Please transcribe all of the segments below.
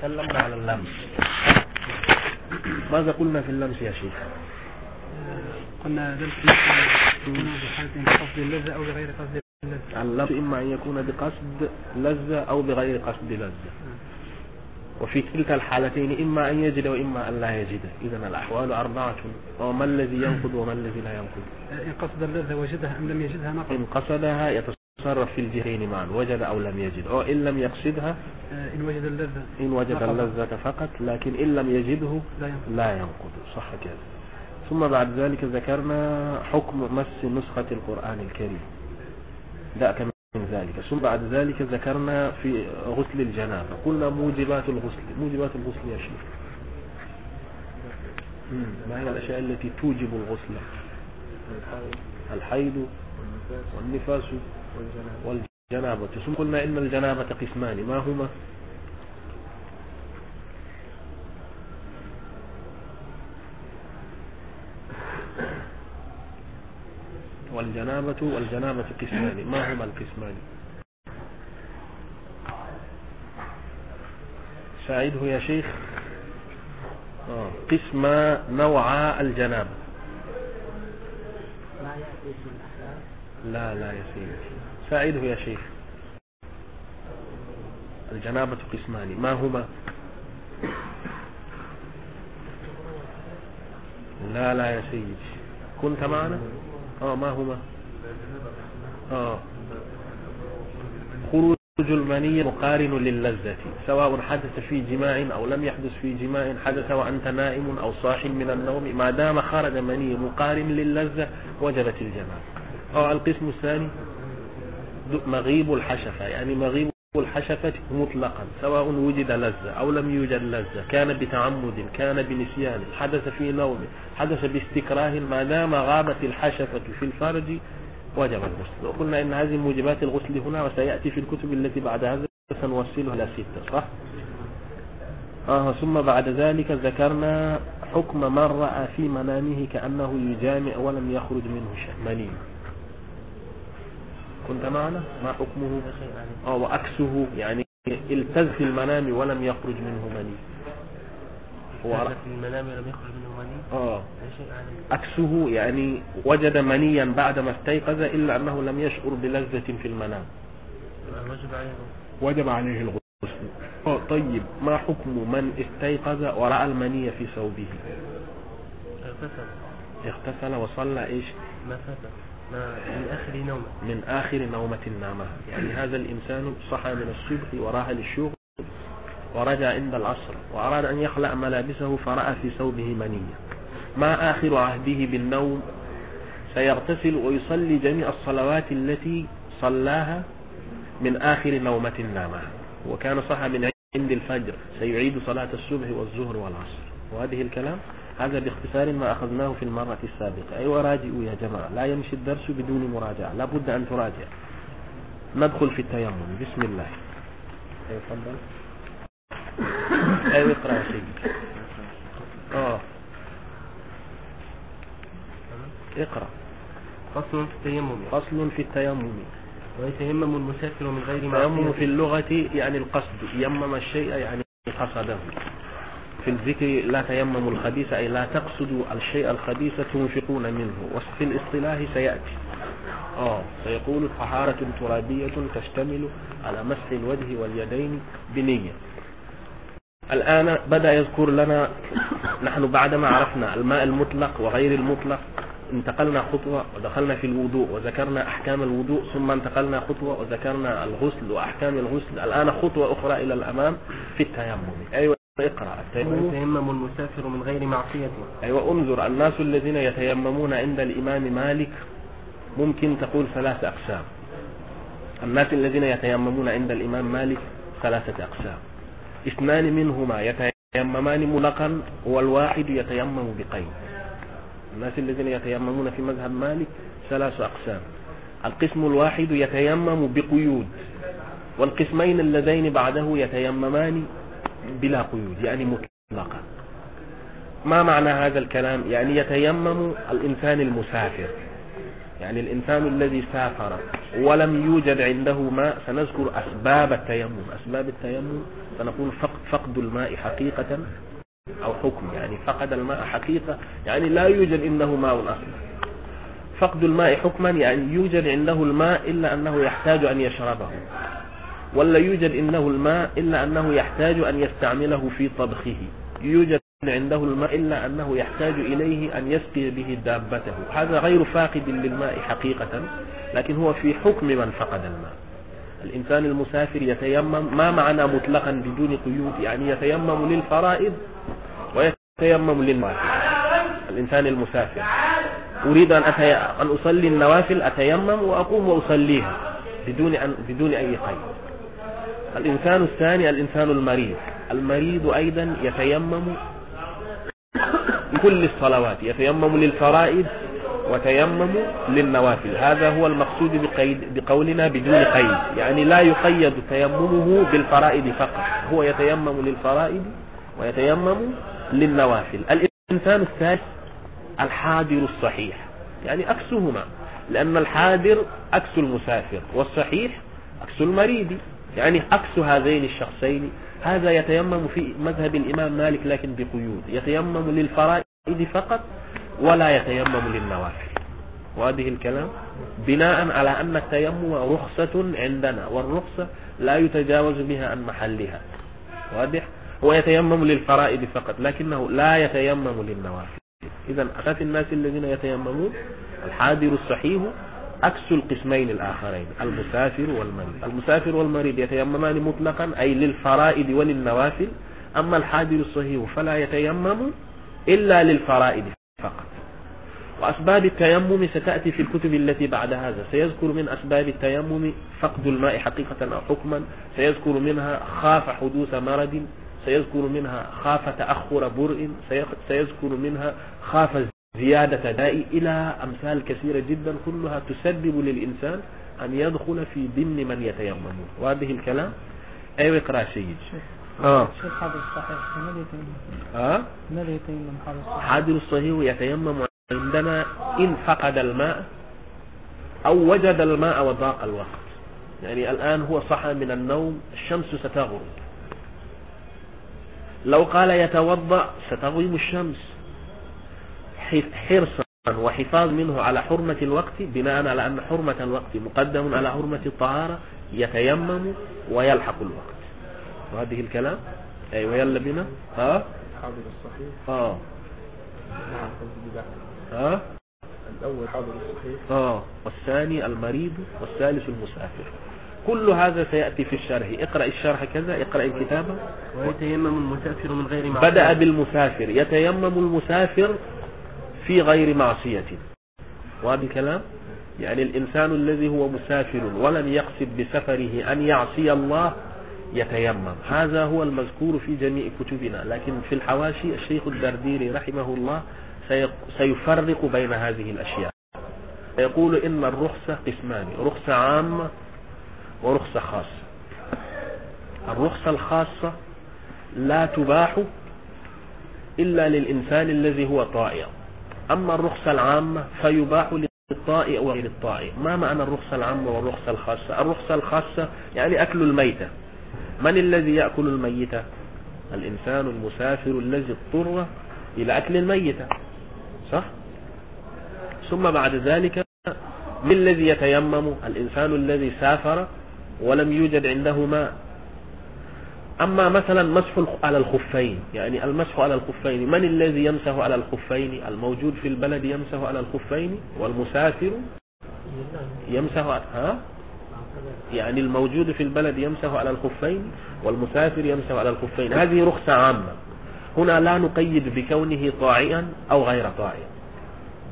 تكلمنا على اللمس. ماذا قلنا في اللمس يا شيخ؟ قلنا ذلك يكون بحالة قصد اللذة أو بغير قصد اللذة. اللمس إما أن يكون بقصد لذة أو بغير قصد لذة. وفي كلتا الحالتين إما أن يجد وإما أن لا يجد. إذا الأحوال أربعة. وما الذي ينقض وما الذي لا ينقض؟ إن قصد اللذة وجدها أم لم يجدها نقض. إن قصدها يتصرف في الجهتين معا وجد أو لم يجد. أو إن لم يقصدها آه، إن وجد اللذة. إن وجد. اللذة فقط لكن إن لم يجده لا ينقض. لا صح كذا. ثم بعد ذلك ذكرنا حكم مس نسخة القرآن الكريم. ذاك من ذلك. ثم بعد ذلك ذكرنا في غسل الجنابة. قلنا موجبات الغسل. موجبات الغسل يا شيخ. ما هي الأشياء التي توجب الغسل؟ الحيض. والنفاس والجنابة. ثم قلنا إن الجنابة قسمان. ما هما؟ والجنابة والجنابة قسمان. ما هما القسمان؟ ساعده يا شيخ؟ آه. قسم نوع الجنابة. لا لا يا سيدي ساعده يا شيخ. الجنابة قسمان. ما هما؟ لا لا يا سيدي. كنت معنا؟ آه ما هما؟ آه. خروج المني مقارن للذة سواء حدث في جماع أو لم يحدث في جماع حدث وأنت نائم أو صاح من النوم. ما دام خرج مني مقارن للذة وجبت الجماعة آه القسم الثاني مغيب الحشفة يعني مغيب الحشفة مطلقا سواء وجد لذة أو لم يوجد لذة كان بتعمد كان بنسيان حدث في نوم حدث باستكراه ما دام غابت الحشفة في الفرج وجب الغسل وقلنا إن هذه موجبات الغسل هنا وسيأتي في الكتب التي بعد هذا سنوصلها إلى ستة صح؟ آه ثم بعد ذلك ذكرنا حكم من رأى في منامه كأنه يجامع ولم يخرج منه شيء كنت معنا؟ ما حكمه؟ آه وعكسه يعني التز في المنام ولم يخرج منه مني. هو في المنام لم يخرج منه مني؟ آه. عكسه يعني وجد منيا بعدما استيقظ إلا أنه لم يشعر بلذة في المنام. وجب عليه وجب عليه الغسل. آه، طيب ما حكم من استيقظ ورأى المني في ثوبه؟ اغتسل. اغتسل وصلى إيش؟ ما فات من آخر نومة. من آخر نومة نامها. يعني هذا الإنسان صحى من الصبح وراح للشغل ورجع عند العصر وأراد أن يخلع ملابسه فرأى في ثوبه منية. ما آخر عهده بالنوم؟ سيغتسل ويصلي جميع الصلوات التي صلاها من آخر نومة نامها. وكان صحى من عند الفجر. سيعيد صلاة الصبح والظهر والعصر. وهذه الكلام؟ هذا باختصار ما أخذناه في المرة السابقة. أيوة راجعوا يا جماعة. لا يمشي الدرس بدون مراجعة. لابد أن تراجع. ندخل في التيمم. بسم الله. أيوة تفضل. أيوة اقرأ يا سيدي. آه. اقرأ. فصل في التيمم. فصل في التيمم. ويتيمم المسافر من غير التيمم معصية في اللغة يعني القصد. يمم الشيء يعني قصده. في الذكر لا تيمموا الخبيث أي لا تقصدوا الشيء الخبيث تنفقون منه. وفي الاصطلاح سيأتي. آه سيقول طهارة ترابية تشتمل على مسح الوجه واليدين بنية. الآن بدأ يذكر لنا نحن بعدما عرفنا الماء المطلق وغير المطلق انتقلنا خطوة ودخلنا في الوضوء وذكرنا أحكام الوضوء ثم انتقلنا خطوة وذكرنا الغسل وأحكام الغسل. الآن خطوة أخرى إلى الأمام في التيمم. أيوة. اقرأ. التيمم ويتيمم المسافر من غير معصية أيوة انظر الناس الذين يتيممون عند الإمام مالك ممكن تقول ثلاث أقسام. الناس الذين يتيممون عند الإمام مالك ثلاثة أقسام. اثنان منهما يتيممان ملقا والواحد يتيمم بقيد. الناس الذين يتيممون في مذهب مالك ثلاث أقسام. القسم الواحد يتيمم بقيود والقسمين اللذين بعده يتيممان بلا قيود يعني مطلقا ما معنى هذا الكلام؟ يعني يتيمم الإنسان المسافر. يعني الإنسان الذي سافر ولم يوجد عنده ماء سنذكر أسباب التيمم. أسباب التيمم سنقول فقط فقد الماء حقيقة أو حكم. يعني فقد الماء حقيقة يعني لا يوجد إنه ماء أصلا. فقد الماء حكما يعني يوجد عنده الماء إلا أنه يحتاج أن يشربه. ولا يوجد إنه الماء إلا أنه يحتاج أن يستعمله في طبخه. يوجد عنده الماء إلا أنه يحتاج إليه أن يسقي به دابته. هذا غير فاقد للماء حقيقة لكن هو في حكم من فقد الماء. الإنسان المسافر يتيمم ما معنى مطلقا بدون قيود؟ يعني يتيمم للفرائض ويتيمم للنوافل الإنسان المسافر. أريد أن, أتي... أن أصلي النوافل أتيمم وأقوم وأصليها بدون أن... بدون أي قيد. الإنسان الثاني الإنسان المريض. المريض أيضا يتيمم لكل الصلوات يتيمم للفرائض وتيمم للنوافل. هذا هو المقصود بقيد بقولنا بدون قيد. يعني لا يقيد تيممه بالفرائض فقط. هو يتيمم للفرائض ويتيمم للنوافل. الإنسان الثالث الحاضر الصحيح. يعني أكسهما لأن الحاضر أكس المسافر والصحيح أكس المريض. يعني عكس هذين الشخصين هذا يتيمم في مذهب الإمام مالك لكن بقيود يتيمم للفرائض فقط ولا يتيمم للنوافل. وهذه الكلام بناء على أن التيمم رخصة عندنا والرخصة لا يتجاوز بها عن محلها. واضح؟ هو يتيمم للفرائض فقط لكنه لا يتيمم للنوافل. إذا أخف الناس الذين يتيممون الحاضر الصحيح عكس القسمين الآخرين المسافر والمريض. المسافر والمريض يتيممان مطلقا أي للفرائض وللنوافل. أما الحاضر الصحيح فلا يتيمم إلا للفرائض فقط. وأسباب التيمم ستأتي في الكتب التي بعد هذا. سيذكر من أسباب التيمم فقد الماء حقيقة أو حكما. سيذكر منها خاف حدوث مرض. سيذكر منها خاف تأخر برء. سيذكر منها خاف زيادة داء إلى أمثال كثيرة جدا كلها تسبب للإنسان أن يدخل في ضمن من يتيمم. وهذه الكلام؟ أيوة اقرأ سيد آه. شيخ حاضر الصحيح ماذا يتيمم؟ آه؟ ماذا يتيمم حاضر الصحيح حاضر الصحيح يتيمم عندنا إن فقد الماء أو وجد الماء وضاق الوقت. يعني الآن هو صحى من النوم الشمس ستغرب. لو قال يتوضأ ستغيب الشمس. حرصا وحفاظ منه على حرمة الوقت بناء على أن حرمة الوقت مقدم على حرمة الطهارة يتيمم ويلحق الوقت. وهذه الكلام؟ أيوة يلا بنا. ها؟ حاضر الصحيح. آه. نعم ها؟ الأول حاضر الصحيح. آه. والثاني المريض والثالث المسافر. كل هذا سيأتي في الشرح. اقرأ الشرح كذا اقرأ الكتاب. ويتيمم المسافر من غير معصية. بدأ بالمسافر. يتيمم المسافر في غير معصية. وهذا الكلام؟ يعني الإنسان الذي هو مسافر ولم يقصد بسفره أن يعصي الله يتيمم. هذا هو المذكور في جميع كتبنا. لكن في الحواشي الشيخ الدرديري رحمه الله سيفرق بين هذه الأشياء. يقول إن الرخصة قسمان رخصة عامة ورخصة خاصة الرخصة الخاصة لا تباح إلا للإنسان الذي هو طائع. أما الرخصة العامة فيباح للطائع وغير الطائع ما معنى الرخصة العامة والرخصة الخاصة؟ الرخصة الخاصة يعني أكل الميتة. من الذي يأكل الميتة؟ الإنسان المسافر الذي اضطر إلى أكل الميتة. صح؟ ثم بعد ذلك من الذي يتيمم؟ الإنسان الذي سافر ولم يوجد عنده ماء. أما مثلا مسح على الخفين يعني المسح على الخفين من الذي يمسح على الخفين؟ الموجود في البلد يمسح على الخفين؟ والمسافر يمسح ها؟ يعني الموجود في البلد يمسح على الخفين والمسافر يمسح على الخفين. هذه رخصة عامة. هنا لا نقيد بكونه طاعيا أو غير طاعي.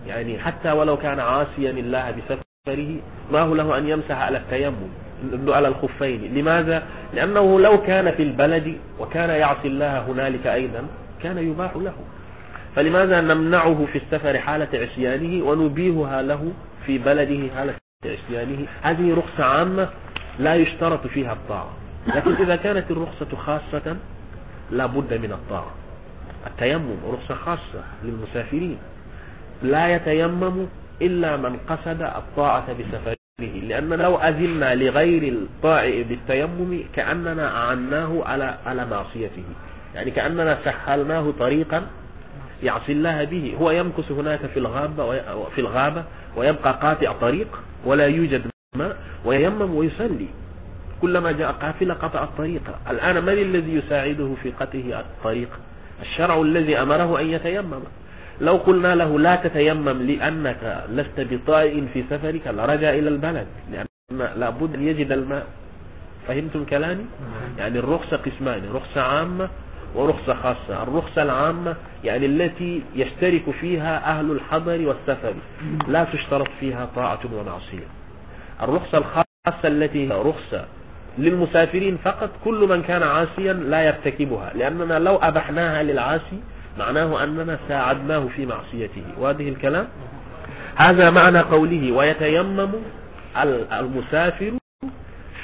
يعني حتى ولو كان عاصيا الله بسفره ما هو له أن يمسح على التيمم. على الخفين. لماذا؟ لأنه لو كان في البلد وكان يعصي الله هنالك أيضا كان يباح له. فلماذا نمنعه في السفر حالة عصيانه ونبيهها له في بلده حالة عصيانه؟ هذه رخصة عامة لا يشترط فيها الطاعة. لكن إذا كانت الرخصة خاصة لا بد من الطاعة. التيمم رخصة خاصة للمسافرين. لا يتيمم إلا من قصد الطاعة بسفره. لأن لو أذنا لغير الطائع بالتيمم كأننا أعناه على على معصيته. يعني كأننا سهلناه طريقا يعصي الله به. هو يمكث هناك في الغابة في الغابة ويبقى قاطع طريق ولا يوجد ماء وييمم ويصلي. كلما جاء قافلة قطع الطريق. الآن من الذي يساعده في قطعه الطريق؟ الشرع الذي أمره أن يتيمم. لو قلنا له لا تتيمم لأنك لست بطائع في سفرك لرجع إلى البلد لأن لابد أن يجد الماء. فهمتم كلامي؟ يعني الرخصة قسمان رخصة عامة ورخصة خاصة. الرخصة العامة يعني التي يشترك فيها أهل الحضر والسفر. لا تشترط فيها طاعة ومعصية. الرخصة الخاصة التي رخصة للمسافرين فقط كل من كان عاسيا لا يرتكبها. لأننا لو أبحناها للعاسي معناه أننا ساعدناه في معصيته. وهذه الكلام هذا معنى قوله ويتيمم المسافر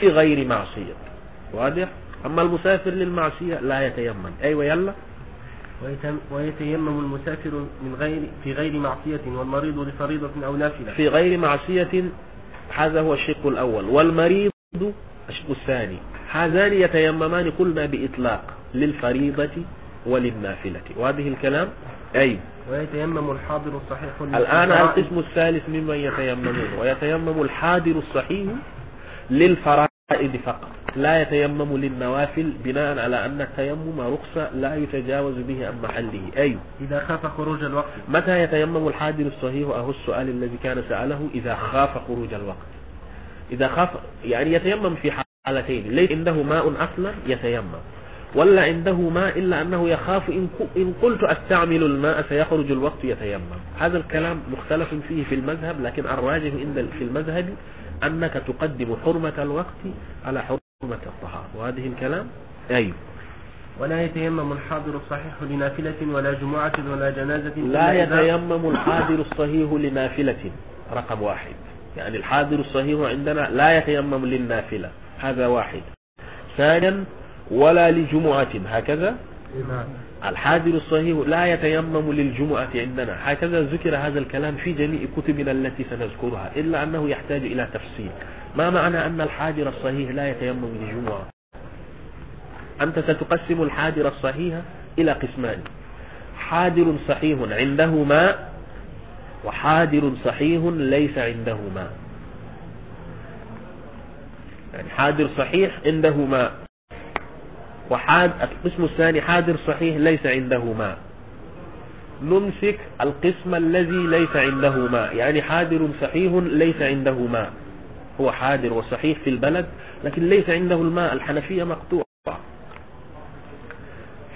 في غير معصية. واضح؟ أما المسافر للمعصية لا يتيمم. أيوة يلا. ويتيمم المسافر من غير في غير معصية والمريض لفريضة أو نافلة. في غير معصية هذا هو الشق الأول. والمريض الشق الثاني. هذان يتيممان قلنا بإطلاق للفريضة وللنافلة. وهذه الكلام أي؟ ويتيمم الحاضر الصحيح الآن القسم الثالث ممن يتيممون. ويتيمم الحاضر الصحيح للفرائض فقط. لا يتيمم للنوافل بناء على أن التيمم رخصة لا يتجاوز به عن محله. أي؟ إذا خاف خروج الوقت. متى يتيمم الحاضر الصحيح؟ أهو السؤال الذي كان سأله. إذا خاف خروج الوقت. إذا خاف يعني يتيمم في حالتين. ليس عنده ماء أصلا يتيمم. ولا عنده ماء إلا أنه يخاف إن, إن قلت أستعمل الماء سيخرج الوقت يتيمم. هذا الكلام مختلف فيه في المذهب لكن الراجح عند في المذهب أنك تقدم حرمة الوقت على حرمة الطهارة. وهذه الكلام؟ أي. ولا يتيمم الحاضر الصحيح لنافلة ولا جمعة ولا جنازة لا يتيمم الحاضر الصحيح لنافلة رقم واحد. يعني الحاضر الصحيح عندنا لا يتيمم للنافلة هذا واحد. ثانيا ولا لجمعة هكذا. الحاضر الصحيح لا يتيمم للجمعة عندنا. هكذا ذكر هذا الكلام في جميع كتبنا التي سنذكرها إلا أنه يحتاج إلى تفصيل. ما معنى أن الحاضر الصحيح لا يتيمم للجمعة؟ أنت ستقسم الحاضر الصحيح إلى قسمان. حاضر صحيح عنده ماء وحاضر صحيح ليس عنده ماء يعني حاضر صحيح عنده ماء وحاد القسم الثاني حاضر صحيح ليس عنده ماء نمسك القسم الذي ليس عنده ماء يعني حاضر صحيح ليس عنده ماء هو حاضر وصحيح في البلد لكن ليس عنده الماء الحنفية مقطوعة.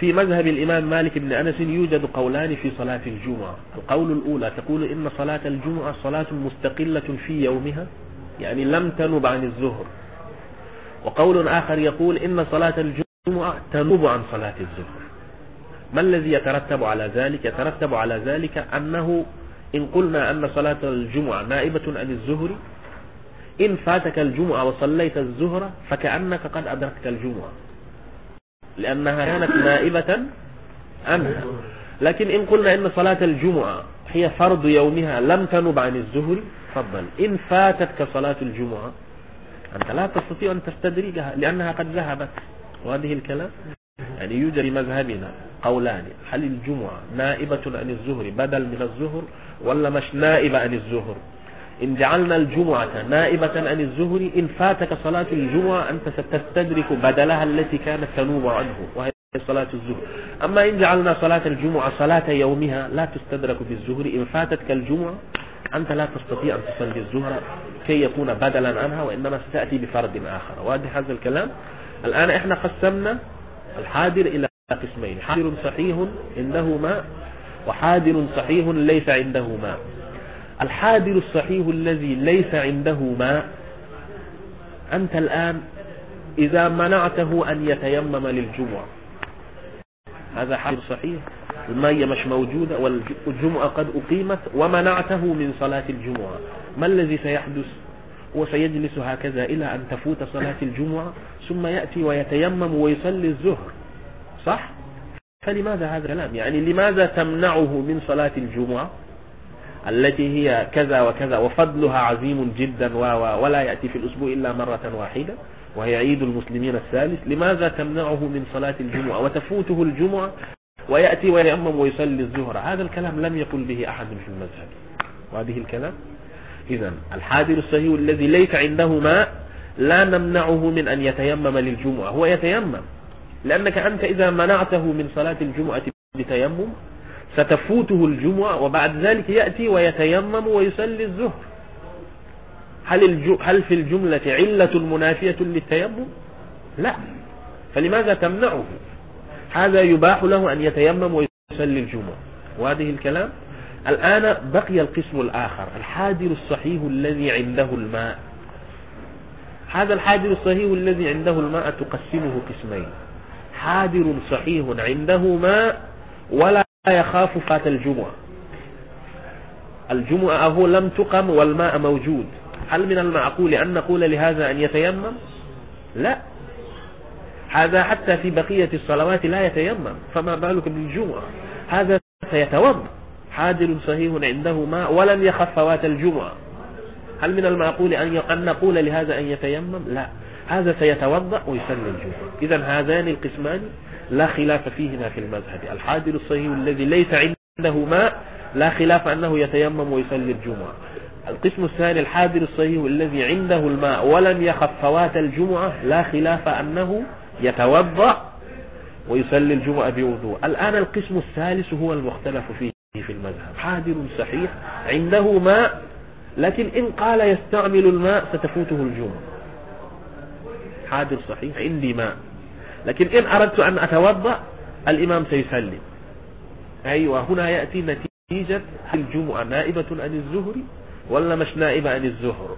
في مذهب الإمام مالك بن أنس يوجد قولان في صلاة الجمعة. القول الأولى تقول إن صلاة الجمعة صلاة مستقلة في يومها يعني لم تنب عن الظهر وقول آخر يقول إن صلاة الجمعة تنوب عن صلاة الظهر. ما الذي يترتب على ذلك؟ يترتب على ذلك أنه إن قلنا أن صلاة الجمعة نائبة عن الظهر إن فاتك الجمعة وصليت الظهر فكأنك قد أدركت الجمعة لأنها كانت نائبة عنها. لكن إن قلنا إن صلاة الجمعة هي فرض يومها لم تنب عن الظهر تفضل. إن فاتتك صلاة الجمعة أنت لا تستطيع أن تستدرجها لأنها قد ذهبت. وهذه الكلام يعني يوجد في مذهبنا قولان هل الجمعة نائبة عن الظهر بدل من الظهر ولا مش نائبة عن الظهر إن جعلنا الجمعة نائبة عن الظهر إن فاتك صلاة الجمعة أنت ستستدرك بدلها التي كانت تنوب عنه وهي صلاة الظهر أما إن جعلنا صلاة الجمعة صلاة يومها لا تستدرك بالظهر إن فاتتك الجمعة أنت لا تستطيع أن تصلي الظهر كي يكون بدلا عنها وإنما ستأتي بفرد آخر. واضح هذا الكلام؟ الآن إحنا قسمنا الحاضر إلى قسمين حاضر صحيح عنده ماء وحاضر صحيح ليس عنده ماء الحاضر الصحيح الذي ليس عنده ماء أنت الآن إذا منعته أن يتيمم للجمعة. هذا حاضر صحيح المية مش موجودة والجمعة قد أقيمت ومنعته من صلاة الجمعة. ما الذي سيحدث؟ هو سيجلس هكذا إلى أن تفوت صلاة الجمعة ثم يأتي ويتيمم ويصلي الظهر. صح؟ فلماذا هذا الكلام؟ يعني لماذا تمنعه من صلاة الجمعة؟ التي هي كذا وكذا وفضلها عظيم جدا ولا يأتي في الأسبوع إلا مرة واحدة وهي عيد المسلمين الثالث. لماذا تمنعه من صلاة الجمعة؟ وتفوته الجمعة ويأتي ويأمم ويصلي الظهر. هذا الكلام لم يقل به أحد في المذهب. وهذه الكلام إذا الحاضر الصحيح الذي ليس عنده ماء لا نمنعه من أن يتيمم للجمعة هو يتيمم لأنك أنت إذا منعته من صلاة الجمعة بتيمم ستفوته الجمعة وبعد ذلك يأتي ويتيمم ويصلي الظهر هل, هل في الجملة علة منافية للتيمم؟ لا. فلماذا تمنعه؟ هذا يباح له أن يتيمم ويصلي الجمعة. وهذه الكلام؟ الآن بقي القسم الآخر الحادر الصحيح الذي عنده الماء. هذا الحادر الصحيح الذي عنده الماء تقسمه قسمين. حادر صحيح عنده ماء ولا يخاف فات الجمعة. الجمعة هو لم تقم والماء موجود. هل من المعقول أن نقول لهذا أن يتيمم؟ لا. هذا حتى في بقية الصلوات لا يتيمم فما بالك بالجمعة هذا سيتوضأ. حاضر صحيح عنده ماء ولم يخف فوات الجمعة. هل من المعقول أن نقول لهذا أن يتيمم؟ لا. هذا سيتوضأ ويصلي الجمعة. إذا هذان القسمان لا خلاف فيهما في المذهب. الحاضر الصحيح الذي ليس عنده ماء لا خلاف أنه يتيمم ويصلي الجمعة. القسم الثاني الحاضر الصحيح الذي عنده الماء ولم يخف فوات الجمعة لا خلاف أنه يتوضأ ويصلي الجمعة بوضوء. الآن القسم الثالث هو المختلف فيه. في المذهب. حاضر صحيح عنده ماء لكن إن قال يستعمل الماء ستفوته الجمعة حاضر صحيح عندي ماء. لكن إن أردت أن أتوضأ الإمام سيسلم. أيوة هنا يأتي نتيجة الجمعة. نائبة عن الزهر ولا مش نائبة عن الزهر؟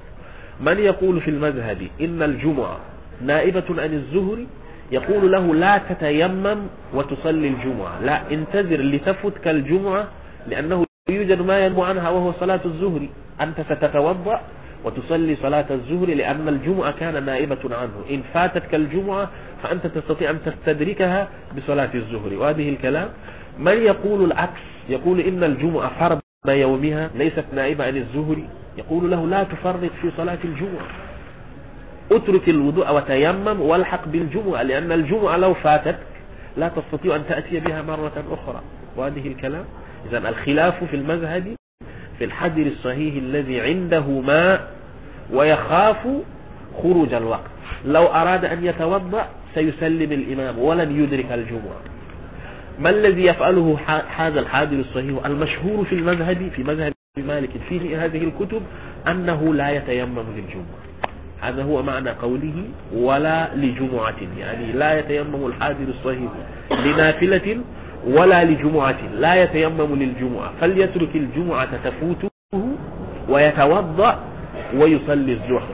من يقول في المذهب إن الجمعة نائبة عن الزهر يقول له لا تتيمم وتصلي الجمعة. لا انتظر لتفتك الجمعة لأنه يوجد ما ينبو عنها وهو صلاة الزهر. أنت ستتوضأ وتصلي صلاة الزهر لأن الجمعة كان نائبة عنه. إن فاتتك الجمعة فأنت تستطيع أن تستدركها بصلاة الزهر. وهذه الكلام من يقول العكس؟ يقول إن الجمعة فرض يومها ليست نائبة عن الزهر. يقول له لا تفرط في صلاة الجمعة. اترك الوضوء وتيمم والحق بالجمعة لأن الجمعة لو فاتت لا تستطيع أن تأتي بها مرة أخرى. وهذه الكلام إذا الخلاف في المذهب في الحجر الصحيح الذي عنده ماء ويخاف خروج الوقت. لو أراد أن يتوضأ سيسلم الإمام ولن يدرك الجمعة. ما الذي يفعله هذا الحاضر الصحيح؟ المشهور في المذهب في مذهب مالك في هذه الكتب أنه لا يتيمم للجمعة. هذا هو معنى قوله ولا لجمعة. يعني لا يتيمم الحاضر الصحيح لنافلة ولا لجمعة لا يتيمم للجمعة. فليترك الجمعة تفوته ويتوضأ ويصلي الزهر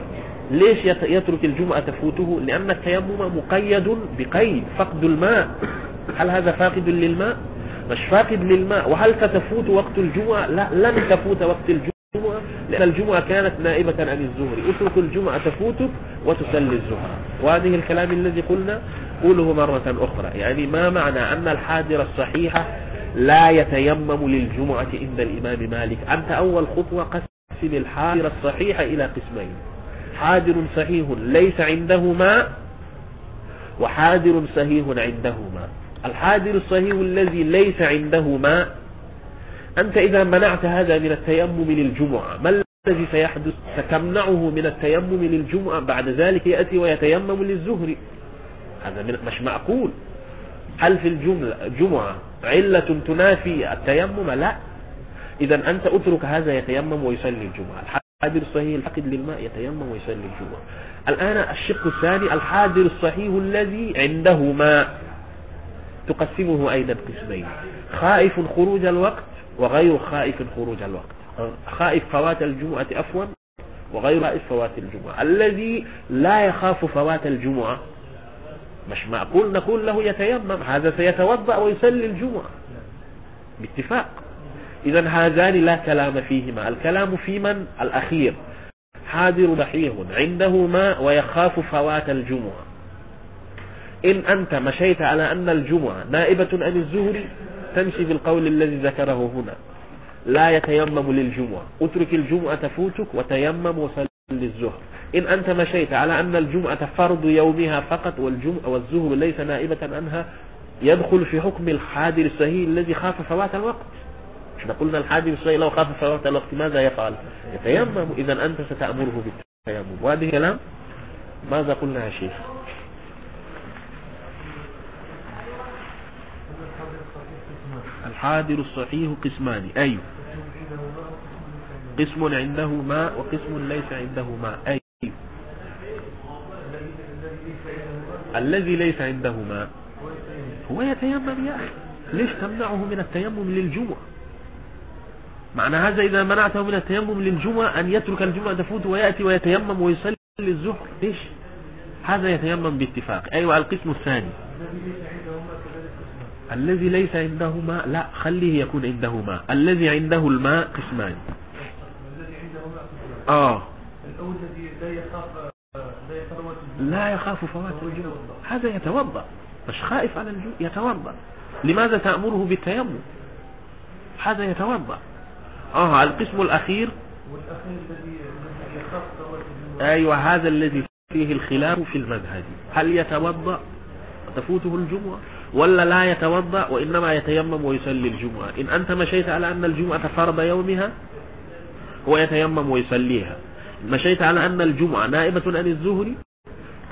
ليش يترك الجمعة تفوته؟ لأن التيمم مقيد بقيد فقد الماء. هل هذا فاقد للماء؟ مش فاقد للماء. وهل ستفوت وقت الجمعة؟ لا لن تفوت وقت الجمعة لأن الجمعة كانت نائبة عن الزهر اترك الجمعة تفوتك وتصلي الزهر وهذه الكلام الذي قلنا قوله مرة أخرى يعني ما معنى أن الحاضر الصحيح لا يتيمم للجمعة عند الإمام مالك؟ أنت أول خطوة قسم الحاضر الصحيح إلى قسمين حاضر صحيح ليس عنده ماء وحاضر صحيح عنده ماء الحاضر الصحيح الذي ليس عنده ماء أنت إذا منعت هذا من التيمم للجمعة ما الذي سيحدث؟ ستمنعه من التيمم للجمعة؟ بعد ذلك يأتي ويتيمم للزهر. هذا مش معقول. هل في الجملة جمعة علة تنافي التيمم؟ لا. إذا أنت أترك هذا يتيمم ويصلي الجمعة. الحاضر الصحيح الفقد للماء يتيمم ويصلي الجمعة. الآن الشق الثاني الحاضر الصحيح الذي عنده ماء تقسمه أيضا قسمين. خائف خروج الوقت وغير خائف خروج الوقت. خائف فوات الجمعة أفوا وغير خائف فوات الجمعة. الذي لا يخاف فوات الجمعة مش معقول نقول له يتيمم هذا سيتوضأ ويصلي الجمعة. باتفاق. إذا هذان لا كلام فيهما. الكلام في من؟ الأخير. حاضر بحيه عنده ماء ويخاف فوات الجمعة. إن أنت مشيت على أن الجمعة نائبة عن الزهر تمشي بالقول الذي ذكره هنا. لا يتيمم للجمعة. اترك الجمعة تفوتك وتيمم وصل للزهر إن أنت مشيت على أن الجمعة فرض يومها فقط والجمعة والزهر ليس نائبة عنها يدخل في حكم الحادر الصحيح الذي خاف فوات الوقت. إحنا قلنا الحادر الصحيح لو خاف فوات الوقت ماذا يفعل؟ يتيمم. إذا أنت ستأمره بالتيمم. وهذه كلام ماذا قلنا يا شيخ؟ الحادر الصحيح قسمان. أي قسم عنده ماء وقسم ليس عنده ماء. أي الذي ليس عنده ماء هو يتيمم يا أخي. ليش تمنعه من التيمم للجمعة؟ معنى هذا إذا منعته من التيمم للجمعة أن يترك الجمعة تفوت ويأتي ويتيمم ويصلي الظهر ليش؟ هذا يتيمم باتفاق. أيوة القسم الثاني. الذي ليس عنده ماء لا خليه يكون عنده ماء الذي عنده الماء قسمان. آه. لا يخاف فوات الجوع. هذا يتوضأ. مش خائف على الجوع يتوضأ. لماذا تأمره بالتيمم؟ هذا يتوضأ. آه القسم الأخير. أيوة هذا الذي فيه الخلاف في المذهب. هل يتوضأ تفوته الجمعة ولا لا يتوضأ وإنما يتيمم ويصلي الجمعة إن أنت مشيت على أن الجمعة فرض يومها هو يتيمم ويصليها. مشيت على أن الجمعة نائبة عن الظهر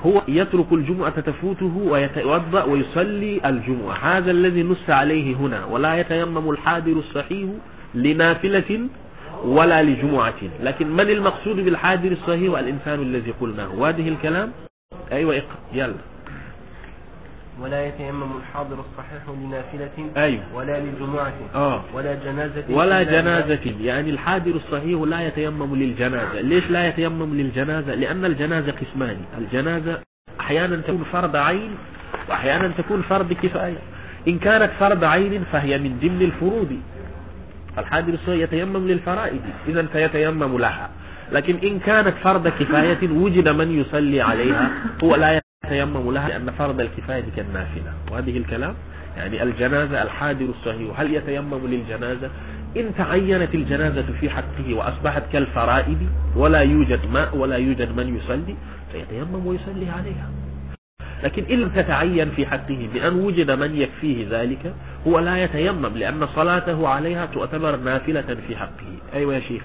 هو يترك الجمعة تفوته ويتوضأ ويصلي الجمعة. هذا الذي نص عليه هنا ولا يتيمم الحاضر الصحيح لنافلة ولا لجمعة. لكن من المقصود بالحاضر الصحيح؟ والإنسان الذي قلناه. وهذه الكلام؟ أيوة اقرأ. يلا. ولا يتيمم الحاضر الصحيح لنافلة أيوة. ولا لجمعة آه. ولا جنازة ولا جنازة. يعني الحاضر الصحيح لا يتيمم للجنازة. ليش لا يتيمم للجنازة؟ لأن الجنازة قسمان. الجنازة أحيانا تكون فرض عين وأحيانا تكون فرض كفاية. إن كانت فرض عين فهي من ضمن الفروض. الحاضر الصحيح يتيمم للفرائض. إذا فيتيمم لها. لكن إن كانت فرض كفاية وجد من يصلي عليها هو لا يتيمم لها لأن فرض الكفاية كالنافلة. وهذه الكلام يعني الجنازة الحاضر الصحيح. هل يتيمم للجنازة؟ إن تعينت الجنازة في حقه وأصبحت كالفرائد ولا يوجد ماء ولا يوجد من يصلي فيتيمم ويصلي عليها. لكن إن لم تتعين في حقه بأن وجد من يكفيه ذلك هو لا يتيمم لأن صلاته عليها تعتبر نافلة في حقه. أيوة يا شيخ.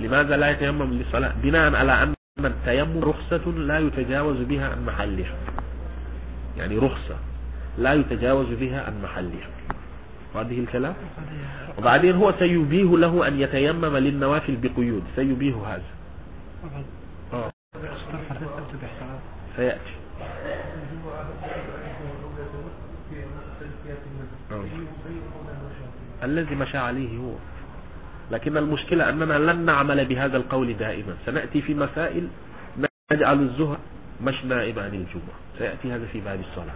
لماذا لا يتيمم للصلاة؟ بناء على أن التيمم رخصة لا يتجاوز بها عن محلها. يعني رخصة لا يتجاوز بها عن محلها. وهذه الكلام؟ وبعدين هو سيبيه له أن يتيمم للنوافل بقيود. سيبيه هذا. آه. سيأتي. آه. الذي مشى عليه هو. لكن المشكلة أننا لن نعمل بهذا القول دائما. سنأتي في مسائل نجعل الزهر مش نائب عن الجمعة. سيأتي هذا في باب الصلاة.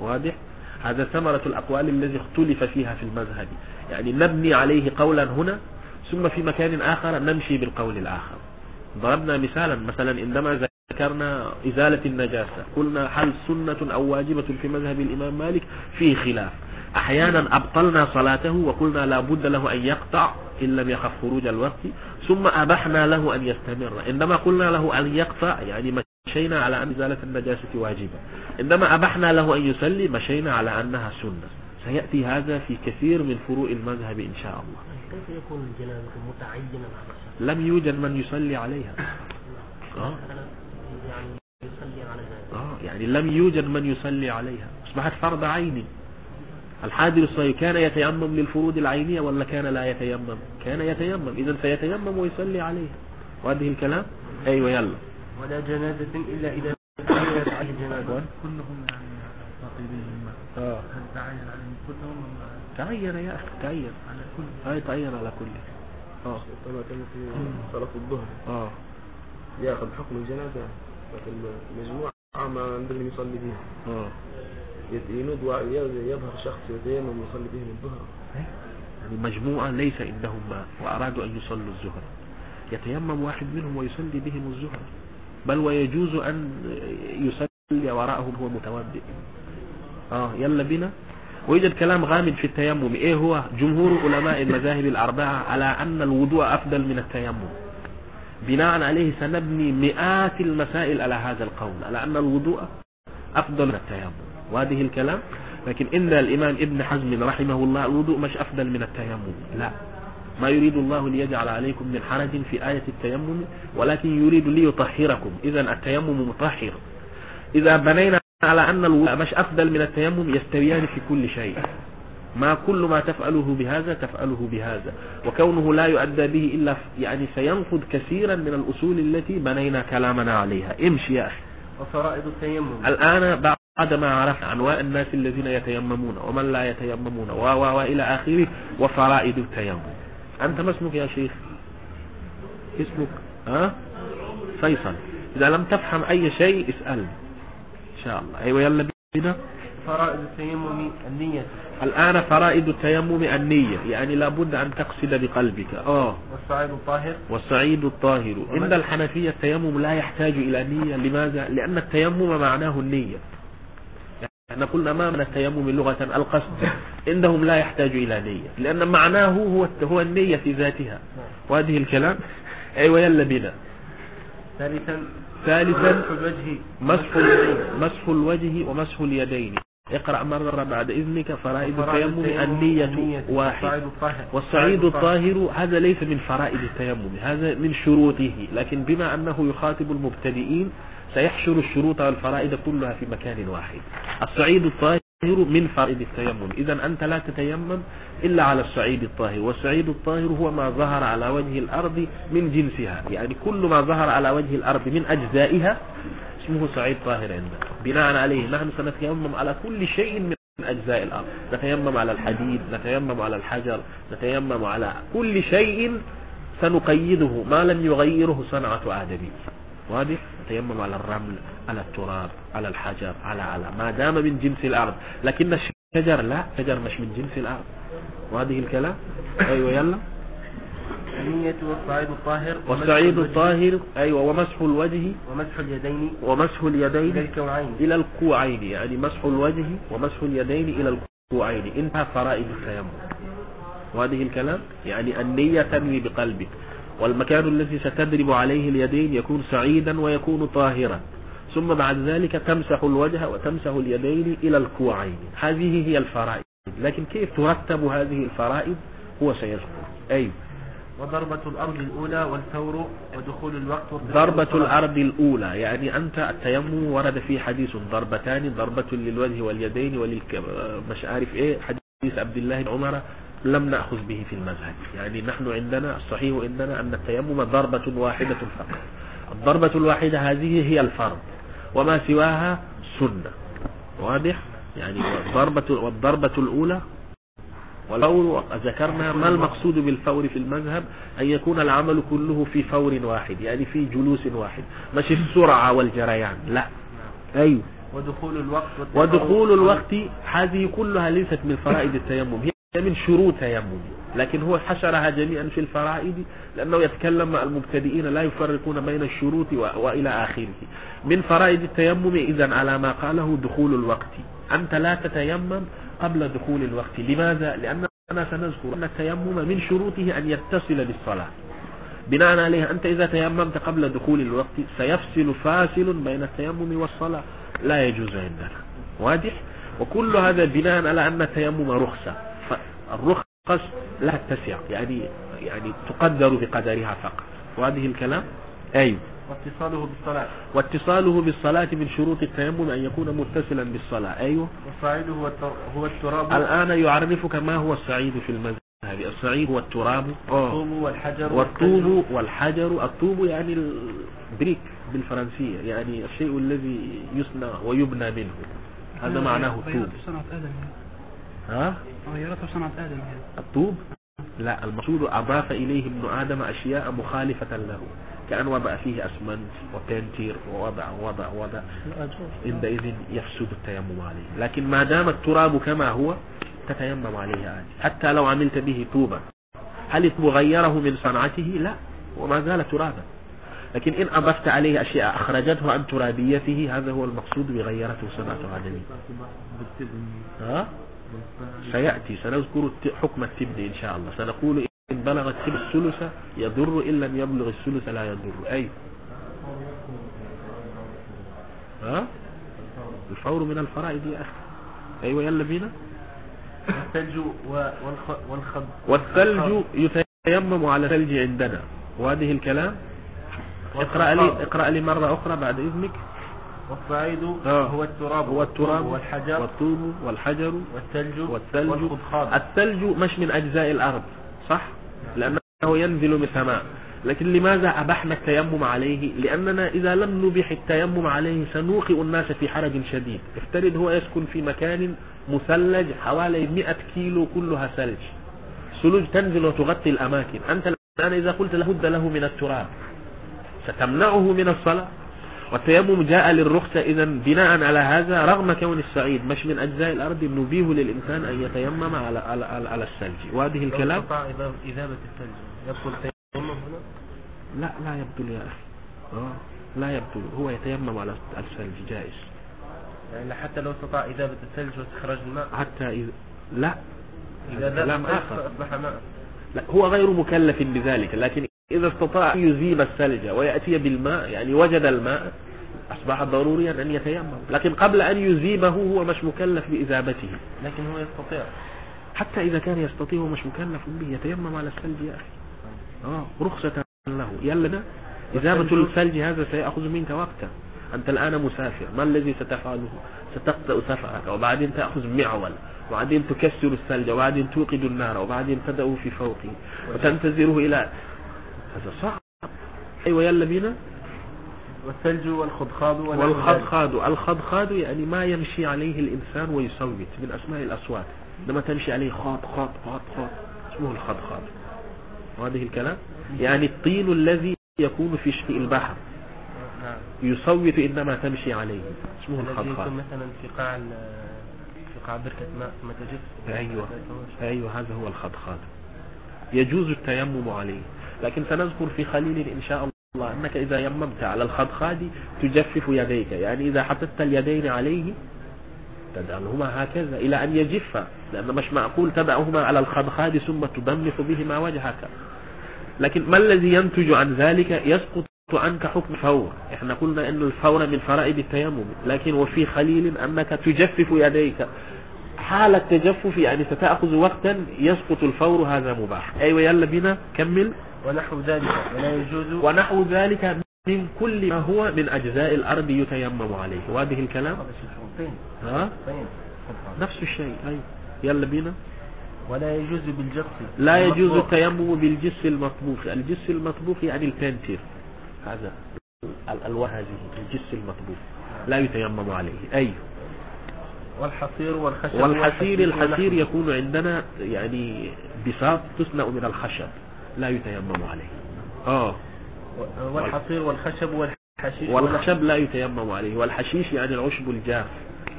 واضح؟ هذا ثمرة الأقوال الذي اختلف فيها في المذهب. يعني نبني عليه قولا هنا ثم في مكان آخر نمشي بالقول الآخر. ضربنا مثالا مثلا عندما ذكرنا إزالة النجاسة قلنا هل سنة أو واجبة في مذهب الإمام مالك؟ فيه خلاف. أحيانا أبطلنا صلاته وقلنا لا بد له أن يقطع إن لم يخف خروج الوقت ثم أبحنا له أن يستمر. عندما قلنا له أن يقطع يعني مشينا على أن إزالة النجاسة واجبة. عندما أبحنا له أن يصلي مشينا على أنها سنة. سيأتي هذا في كثير من فروع المذهب إن شاء الله. كيف يكون الجنازة الشخص؟ لم يوجد من يصلي عليها. آه. يعني يصلي الجنازة آه يعني لم يوجد من يصلي عليها. أصبحت فرض عين. الحادر الصحيح كان يتيمم للفروض العينية ولا كان لا يتيمم؟ كان يتيمم. إذا فيتيمم ويصلي عليها وهذه الكلام؟ أيوة يلا. ولا جنازة إلا إذا تعينت عليه الجنازة كلهم يعني نقيبين آه. هل تعين عليهم كلهم تعين يا أخي تعين على كل. هاي تعين على كل. آه. طبعا كان في صلاة الظهر. آه. ياخذ حكم الجنازة لكن المجموعة ما عندهم يصلي بها يت- ينود يظهر شخص يتيمم ويصلي بهم الظهر. يعني مجموعة ليس عندهم وأرادوا أن يصلوا الزهر يتيمم واحد منهم ويصلي بهم الزهر بل ويجوز أن يصلي وراءهم هو متوضئ. آه يلا بنا. ويوجد كلام غامض في التيمم إيه هو جمهور علماء المذاهب الأربعة على أن الوضوء أفضل من التيمم؟ بناء عليه سنبني مئات المسائل على هذا القول على أن الوضوء أفضل من التيمم. وهذه الكلام لكن إن الإمام ابن حزم رحمه الله الوضوء مش أفضل من التيمم. لا. ما يريد الله ليجعل عليكم من حرج في آية التيمم ولكن يريد ليطهركم. إذا التيمم مطهر. إذا بنينا على أن الوضوء مش أفضل من التيمم يستويان في كل شيء. ما كل ما تفعله بهذا تفعله بهذا. وكونه لا يؤدى به إلا يعني سينقض كثيرا من الأصول التي بنينا كلامنا عليها. امشي يا أخي. وفرائض التيمم. الآن بعد ما عرفنا أنواع الناس الذين يتيممون ومن لا يتيممون و و وإلى آخره وفرائض التيمم. أنت ما اسمك يا شيخ؟ اسمك ها؟ فيصل. إذا لم تفهم أي شيء اسألني. إن شاء الله. أيوة يلا بينا. فرائض التيمم النية. الآن فرائض التيمم النية. يعني لابد أن تقصد بقلبك. آه. والصعيد الطاهر. والصعيد الطاهر. عند الحنفية التيمم لا يحتاج إلى نية. لماذا؟ لأن التيمم معناه النية. إحنا قلنا ما من التيمم لغة القصد عندهم لا يحتاج إلى نية لأن معناه هو هو النية في ذاتها. وهذه الكلام أيوة يلا بنا. ثالثا ثالثا مسح الوجه. مسح مسح الوجه ومسح اليدين. اقرأ مرة بعد إذنك فرائض فرائض التيمم النية واحد. والصعيد الطاهر. والصعيد الطاهر هذا ليس من فرائض التيمم هذا من شروطه. لكن بما أنه يخاطب المبتدئين سيحشر الشروط والفرائض كلها في مكان واحد. الصعيد الطاهر من فرائض التيمم. إذا أنت لا تتيمم إلا على الصعيد الطاهر. والصعيد الطاهر هو ما ظهر على وجه الأرض من جنسها. يعني كل ما ظهر على وجه الأرض من أجزائها اسمه صعيد طاهر عندنا. بناء عليه نحن سنتيمم على كل شيء من أجزاء الأرض. نتيمم على الحديد نتيمم على الحجر نتيمم على كل شيء سنقيده. ما لم يغيره صنعة آدمي. واضح نتيمم على الرمل على التراب على الحجر على على ما دام من جنس الأرض. لكن الشجر لا شجر مش من جنس الأرض. وهذه الكلام. أيوة يلا. النية والصعيد الطاهر. الوجه- الطاهر أيوة ومسح الوجه. ومسح اليدين. ومسح إلى اليدين الكوعين. إلى الكوعين يعني مسح الوجه ومسح اليدين إلى الكوعين. انتهى فرائض التيمم. وهذه الكلام يعني النية تنوي بقلبك. والمكان الذي ستضرب عليه اليدين يكون سعيدا ويكون طاهرا. ثم بعد ذلك تمسح الوجه وتمسح اليدين إلى الكوعين. هذه هي الفرائض. لكن كيف ترتب هذه الفرائض؟ هو سيذكر. أي؟ وضربة الأرض الأولى والثور ودخول الوقت ضربة. الأرض الأولى. يعني أنت التيمم ورد فيه حديث ضربتان ضربة للوجه واليدين وللك مش عارف إيه؟ حديث عبد الله بن عمر لم نأخذ به في المذهب. يعني نحن عندنا الصحيح عندنا أن التيمم ضربة واحدة فقط. الضربة الواحدة هذه هي الفرض. وما سواها سنة. واضح؟ يعني والضربة, والضربة الأولى والفور ذكرنا ما المقصود بالفور في المذهب؟ أن يكون العمل كله في فور واحد يعني في جلوس واحد. مش السرعة والجريان لا. أيوه. ودخول الوقت. ودخول الوقت هذه كلها ليست من فرائض التيمم. من شروط تيمم لكن هو حشرها جميعا في الفرائض لأنه يتكلم مع المبتدئين لا يفرقون بين الشروط وإلى آخره. من فرائض التيمم إذا على ما قاله دخول الوقت. أنت لا تتيمم قبل دخول الوقت. لماذا؟ لأننا سنذكر أن التيمم من شروطه أن يتصل بالصلاة. بناء عليه أنت إذا تيممت قبل دخول الوقت سيفصل فاصل بين التيمم والصلاة. لا يجوز عندنا. واضح؟ وكل هذا بناء على أن التيمم رخصة. فالرخص لا تتسع يعني يعني تقدر بقدرها فقط. وهذه الكلام؟ أيوه. واتصاله بالصلاة. واتصاله بالصلاة من شروط التيمم أن يكون متصلا بالصلاة. أيوه. والصعيد هو هو التراب. الآن يعرفك ما هو الصعيد في المذهب. الصعيد هو التراب. آه. والطوب والحجر والطوب والحجر. الطوب يعني البريك بالفرنسية يعني الشيء الذي يصنع ويبنى منه. هذا معناه الطوب غيرته صنعة آدم يعني. ها؟ غيرته صنعة آدم يعني. الطوب؟ لا المقصود أضاف إليه ابن آدم أشياء مخالفة له كأن وضع فيه أسمنت وبنتير ووضع وضع وضع. عندئذ يفسد التيمم عليه. لكن ما دام التراب كما هو تتيمم عليه عادي. حتى لو عملت به طوبا هل غيره من صنعته؟ لا وما زال ترابا. لكن إن أضفت عليه أشياء أخرجته عن ترابيته هذا هو المقصود بغيرته صنعته آدمي ها؟ سيأتي سنذكر حكم التبن إن شاء الله. سنقول إن بلغ التبن الثلث يضر إن لم يبلغ الثلث لا يضر. أي؟ ها؟ الفور من الفرائض يا أخي. أيوة يلا بينا. الثلج و- والخ- والخض والثلج يتيمم على الثلج عندنا. وهذه الكلام. اقرأ لي اقرأ لي مرة أخرى بعد إذنك. والصعيد آه. هو التراب هو التراب والحجر والطوب والحجر والثلج والثلج. والخضخاض. الثلج مش من أجزاء الأرض صح؟ لأنه ينزل من السماء. لكن لماذا أبحنا التيمم عليه؟ لأننا إذا لم نبح التيمم عليه سنوقئ الناس في حرج شديد. افترض هو يسكن في مكان مثلج حوالي 100 كيلو كلها ثلج. ثلوج تنزل وتغطي الأماكن. أنت الآن إذا قلت لابد له من التراب ستمنعه من الصلاة؟ والتيمم جاء للرخصة إذا بناء على هذا رغم كون السعيد مش من أجزاء الأرض نبيه للإنسان أن يتيمم على على على, على الثلج. وهذه الكلام إذابة الثلج. يدخل التيمم هنا؟ لا لا يبطل يا أخي. آه لا يبطل. هو يتيمم على الثلج جائز. يعني حتى لو استطاع إذابة الثلج واستخراج الماء؟ حتى إذا لا. إذا ذاب الثلج آخر. فأصبح ماء. لا هو غير مكلف بذلك لكن إذا استطاع أن يذيب الثلج ويأتي بالماء يعني وجد الماء أصبح ضروريا أن يتيمم. لكن قبل أن يذيبه هو مش مكلف بإذابته لكن هو يستطيع. حتى إذا كان يستطيع ومش مكلف به يتيمم على الثلج يا أخي. آه رخصة له. يلا إذابة الثلج هذا سيأخذ منك وقتا. أنت الآن مسافر. ما الذي ستفعله؟ ستقطع سفرك وبعدين تأخذ معول وبعدين تكسر الثلج وبعدين توقد النار وبعدين تدعو في فوقه وتنتظره إلى هذا صعب. أيوة يلا بينا. والثلج والخضخاض. والخضخاض. الخضخاض يعني ما يمشي عليه الإنسان ويصوت من أسماء الأصوات. لما تمشي عليه خاط خاط خاط خاط. اسمه الخضخاض. وهذه الكلام. يعني الطين الذي يكون في شيء البحر. يصوت إنما تمشي عليه. اسمه الخضخاض. مثلا في قاع في قاع بركة ماء ثم تجف أيوة. أيوة هذا هو الخضخاض. يجوز التيمم عليه. لكن سنذكر في خليل إن شاء الله أنك إذا يممت على الخضخاض تجفف يديك. يعني إذا حطت اليدين عليه تدعهما هكذا إلى أن يجف لأن مش معقول تدعهما على الخضخاض ثم تدمخ بهما وجهك. لكن ما الذي ينتج عن ذلك؟ يسقط عنك حكم فور إحنا قلنا إن الفور من فرائض التيمم. لكن وفي خليل أنك تجفف يديك. حال التجفف يعني ستأخذ وقتا يسقط الفور هذا مباح. أيوه يلا بينا كمل. ونحو ذلك ولا يجوز ونحو ذلك من كل ما هو من أجزاء الأرض يتيمم عليه. وهذه الكلام؟ ها؟ نفس الشيء أيوه يلا بينا. ولا يجوز بالجص. لا يجوز. التيمم بالجس المطبوخ. الجس المطبوخ يعني البنتير. هذا الألواح هذه الجس المطبوخ. لا يتيمم عليه. أي. والحصير والخشب. الحسير ونحوه. يكون عندنا يعني بساط تصنع من الخشب. لا يتيمم عليه. آه. والحصير والخشب والحشيش والخشب لا يتيمم عليه. والحشيش يعني العشب الجاف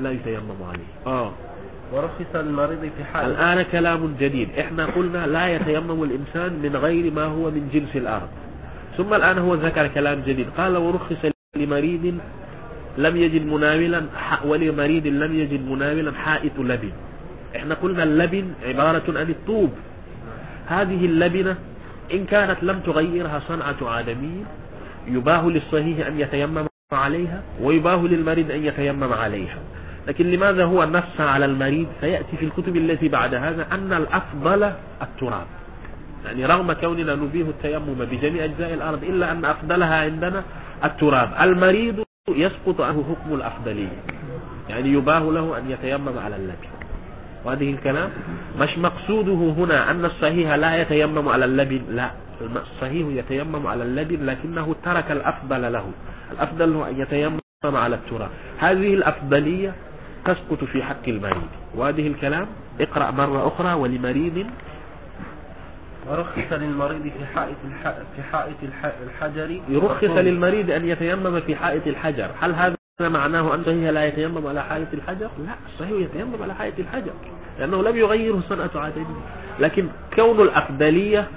لا يتيمم عليه. آه. ورخص المريض في حال الآن كلام جديد. إحنا قلنا لا يتيمم الإنسان من غير ما هو من جنس الأرض. ثم الآن هو ذكر كلام جديد. قال ورخص لمريض لم يجد مناولا ولمريض لم يجد مناولا حائط لبن. إحنا قلنا اللبن عبارة عن الطوب. هذه اللبنة إن كانت لم تغيرها صنعة آدمي يباه للصحيح أن يتيمم عليها ويباه للمريض أن يتيمم عليها. لكن لماذا هو نص على المريض؟ سيأتي في الكتب التي بعد هذا أن الأفضل التراب. يعني رغم كوننا نبيه التيمم بجميع أجزاء الأرض إلا أن أفضلها عندنا التراب. المريض يسقط عنه حكم الأفضلية. يعني يباه له أن يتيمم على اللبن وهذه الكلام مش مقصوده هنا أن الصحيح لا يتيمم على اللبن لا الصحيح يتيمم على اللبن لكنه ترك الأفضل له الأفضل له أن يتيمم على التراب. هذه الأفضلية تسقط في حق المريض. وهذه الكلام اقرأ مرة أخرى ولمريض. ورخص للمريض في حائط الح... في حائط الح... الحجر. يرخص. للمريض أن يتيمم في حائط الحجر. هل هذا معناه أن صحيح لا يتيمم على حائط الحجر؟ لا صحيح يتيمم على حائط الحجر لأنه لم يغيره صنعة عادية لكن كون الأفضلية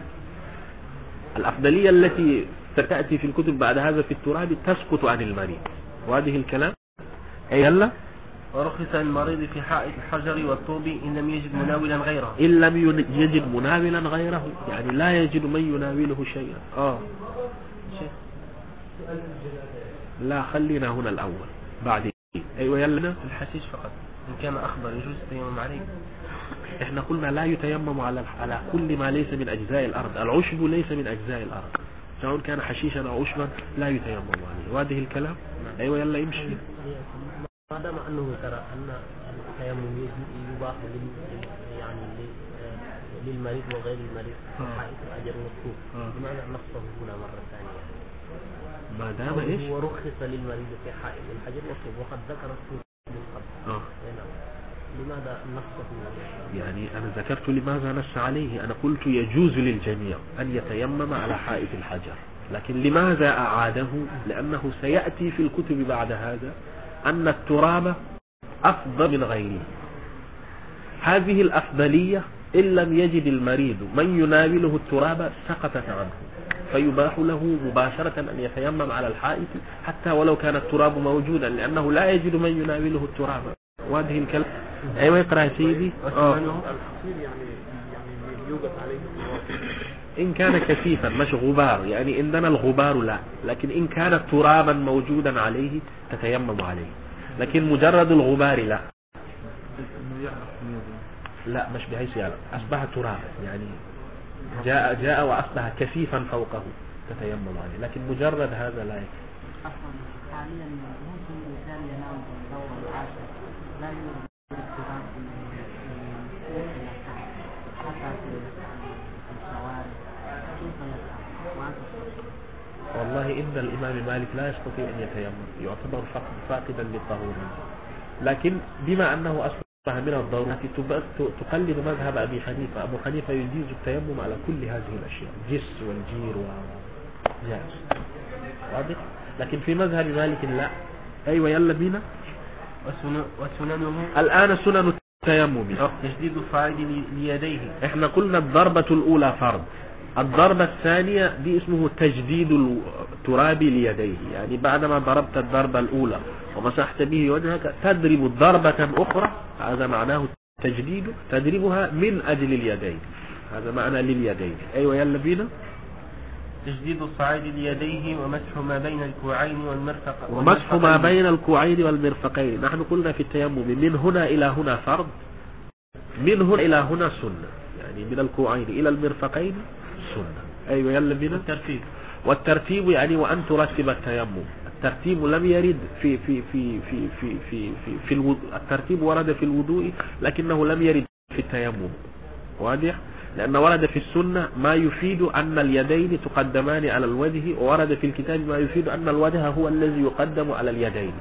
الأفضلية التي ستأتي في الكتب بعد هذا في التراب تسقط عن المريض. وهذه الكلام أي يلا ورخص للمريض في حائط الحجر والطوب إن لم يجد مناولا غيره. إن لم يجد مناولا غيره يعني لا يجد من يناوله شيئا. آه. لا خلينا هنا الأول. بعدين. أيوة يلا. في الحشيش فقط. إن كان أخضر يجوز التيمم عليه. إحنا قلنا لا يتيمم على على كل ما ليس من أجزاء الأرض. العشب ليس من أجزاء الأرض. سواء كان حشيشا أو عشبا لا يتيمم عليه. وهذه الكلام. أيوة يلا يمشي ما دام أنه ترى أن التيمم يباح يعني ل- للمريض وغير المريض حائط الأجر والطوب آه. لماذا نصه هنا مرة ثانية؟ ما دام إيش؟ ورخص للمريض في حائط الحجر والطوب وقد ذكر الطوب من قبل آه. نعم. لماذا نصه يعني أنا ذكرت لماذا نص عليه. أنا قلت يجوز للجميع أن يتيمم على حائط الحجر. لكن لماذا أعاده؟ لأنه سيأتي في الكتب بعد هذا أن التراب أفضل من غيره. هذه الأفضلية إن لم يجد المريض من يناوله التراب سقطت عنه فيباح له مباشرة أن يتيمم على الحائط حتى ولو كان التراب موجودا لأنه لا يجد من يناوله التراب. وهذه الكلمة. أيوة اقرأ يا سيدي. الحصير يعني يعني عليه. إن كان كثيفا مش غبار يعني عندنا الغبار لا لكن إن كان ترابا موجودا عليه تتيمم عليه لكن مجرد الغبار لا. لا مش بحيث يعني أصبح ترابا. يعني جاء جاء وأصبح كثيفا فوقه. تتيمم عليه. لكن مجرد هذا لا يكفي. حاليا ممكن الإنسان ينام في الدور العاشر. لا يوجد اتفاق حتى في الشوارع. كيف يفعل؟ وأنت والله إن الإمام مالك لا يستطيع أن يتيمم. يعتبر فاق- فاقدا للطهور. لكن بما أنه أصبح من الضرورة تقلد مذهب أبي حنيفة. أبو حنيفة يجيز التيمم على كل هذه الأشياء جس والجير و جائز واضح؟ لكن في مذهب مالك لا. أيوة يلا بينا. وسن- وسننه؟ الآن سنن التيمم. تشديد الصاعد لي- ليديه. إحنا قلنا الضربة الأولى فرض. الضربة الثانية دي اسمه تجديد التراب ليديه. يعني بعدما ضربت الضربة الأولى ومسحت به وجهك تضرب ضربة أخرى هذا معناه تجديد تدريبها من أجل اليدين. هذا معنى لليدين. أيوة يلا بينا تشديد الصاعد ليديه ومسح ما بين الكوعين والمرفق. ومسح ما. بين الكوعين والمرفقين. نحن قلنا في التيمم من هنا إلى هنا فرض من هنا إلى هنا سنة. يعني من الكوعين إلى المرفقين سنة. أيوة يلا بينا. الترتيب والترتيب يعني وأن ترتب التيمم. الترتيب لم يرد في في في في في في في, في الوضوء. الترتيب ورد في الوضوء لكنه لم يرد في التيمم. واضح؟ لأن ورد في السنة ما يفيد أن اليدين تقدمان على الوجه وورد في الكتاب ما يفيد أن الوجه هو الذي يقدم على اليدين.